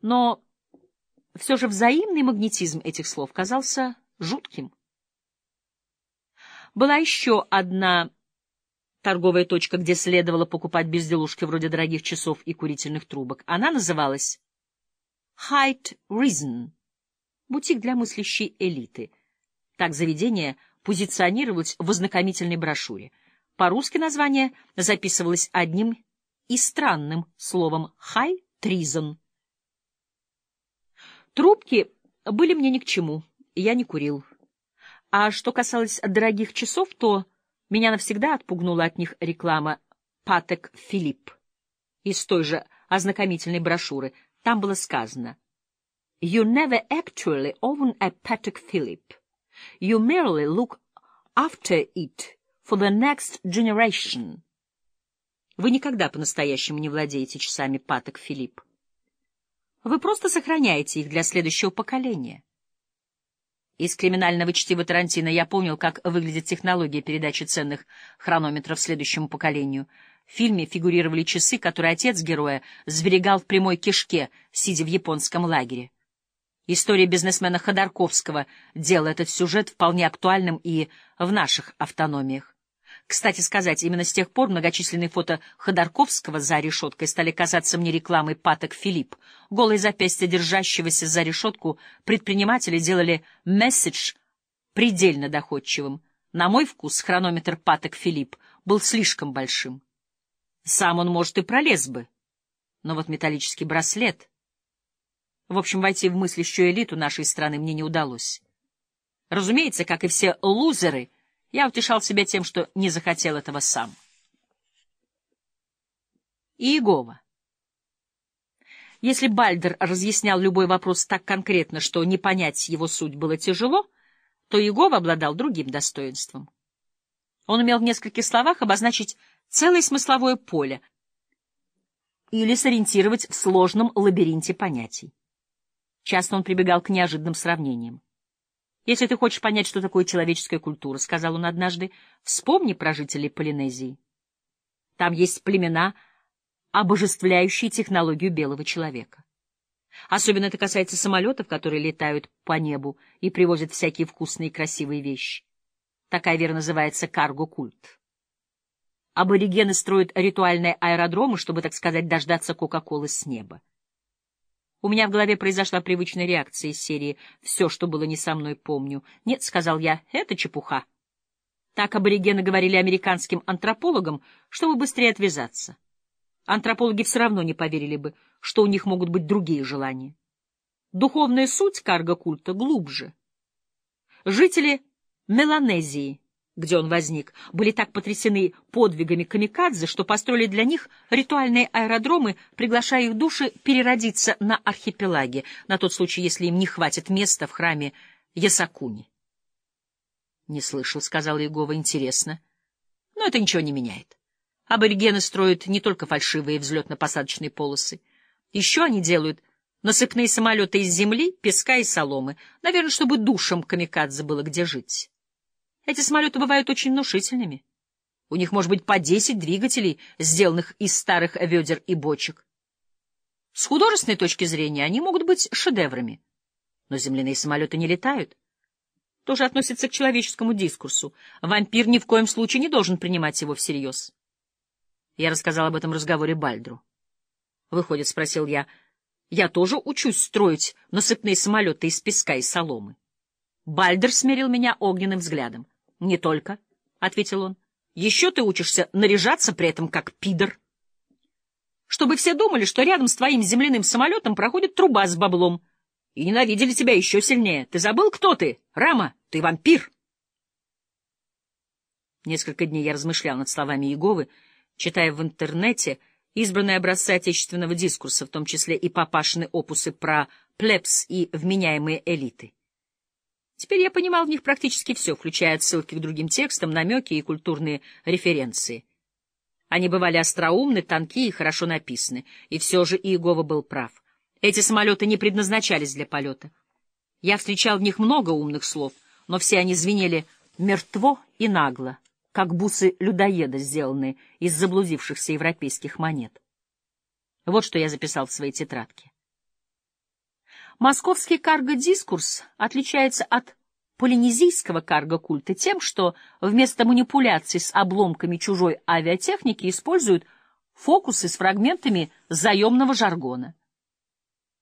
но все же взаимный магнетизм этих слов казался жутким. Была еще одна торговая точка, где следовало покупать безделушки вроде дорогих часов и курительных трубок. Она называлась Height Reason — бутик для мыслящей элиты. Так заведение позиционировалось в ознакомительной брошюре. По-русски название записывалось одним и странным словом «high treason». Трубки были мне ни к чему, я не курил. А что касалось дорогих часов, то меня навсегда отпугнула от них реклама «Патек Филипп» из той же ознакомительной брошюры. Там было сказано «You never actually own a Patek Philippe. You merely look after it for the next generation». Вы никогда по-настоящему не владеете часами Патек Филипп. Вы просто сохраняете их для следующего поколения. Из криминального чтива Тарантино я понял, как выглядит технология передачи ценных хронометров следующему поколению. В фильме фигурировали часы, которые отец героя сберегал в прямой кишке, сидя в японском лагере. История бизнесмена Ходорковского делала этот сюжет вполне актуальным и в наших автономиях. Кстати сказать, именно с тех пор многочисленные фото Ходорковского за решеткой стали казаться мне рекламой Паток Филипп. Голые запястья держащегося за решетку предприниматели делали месседж предельно доходчивым. На мой вкус хронометр Паток Филипп был слишком большим. Сам он, может, и пролез бы. Но вот металлический браслет... В общем, войти в мыслящую элиту нашей страны мне не удалось. Разумеется, как и все лузеры — я утешал себя тем, что не захотел этого сам. Иегова. Если Бальдер разъяснял любой вопрос так конкретно, что не понять его суть было тяжело, то Иегова обладал другим достоинством. Он умел в нескольких словах обозначить целое смысловое поле или сориентировать в сложном лабиринте понятий. Часто он прибегал к неожиданным сравнениям. Если ты хочешь понять, что такое человеческая культура, — сказал он однажды, — вспомни про жителей Полинезии. Там есть племена, обожествляющие технологию белого человека. Особенно это касается самолетов, которые летают по небу и привозят всякие вкусные и красивые вещи. Такая вера называется карго-культ. Аборигены строят ритуальные аэродромы, чтобы, так сказать, дождаться Кока-Колы с неба. У меня в голове произошла привычная реакция из серии «Все, что было не со мной, помню». «Нет», — сказал я, — «это чепуха». Так аборигены говорили американским антропологам, чтобы быстрее отвязаться. Антропологи все равно не поверили бы, что у них могут быть другие желания. Духовная суть карго-культа глубже. Жители Меланезии где он возник, были так потрясены подвигами камикадзе, что построили для них ритуальные аэродромы, приглашая их души переродиться на архипелаге, на тот случай, если им не хватит места в храме Ясакуни. — Не слышал, — сказал Егова, — интересно. Но это ничего не меняет. Аборигены строят не только фальшивые взлетно-посадочные полосы. Еще они делают насыпные самолеты из земли, песка и соломы, наверное, чтобы душам камикадзе было где жить. Эти самолеты бывают очень внушительными. У них может быть по десять двигателей, сделанных из старых ведер и бочек. С художественной точки зрения они могут быть шедеврами. Но земляные самолеты не летают. Тоже относится к человеческому дискурсу. Вампир ни в коем случае не должен принимать его всерьез. Я рассказал об этом разговоре Бальдру. Выходит, спросил я, я тоже учусь строить насыпные самолеты из песка и соломы. Бальдер смерил меня огненным взглядом. — Не только, — ответил он. — Еще ты учишься наряжаться при этом как пидор. Чтобы все думали, что рядом с твоим земляным самолетом проходит труба с баблом. И ненавидели тебя еще сильнее. Ты забыл, кто ты? Рама, ты вампир. Несколько дней я размышлял над словами Еговы, читая в интернете избранные образцы отечественного дискурса, в том числе и папашины опусы про плебс и вменяемые элиты. Теперь я понимал в них практически все, включая отсылки к другим текстам, намеки и культурные референции. Они бывали остроумны, тонкие и хорошо написаны, и все же Иегова был прав. Эти самолеты не предназначались для полета. Я встречал в них много умных слов, но все они звенели мертво и нагло, как бусы людоеда, сделанные из заблудившихся европейских монет. Вот что я записал в своей тетрадке. Московский карго-дискурс отличается от полинезийского карго-культа тем, что вместо манипуляций с обломками чужой авиатехники используют фокусы с фрагментами заемного жаргона —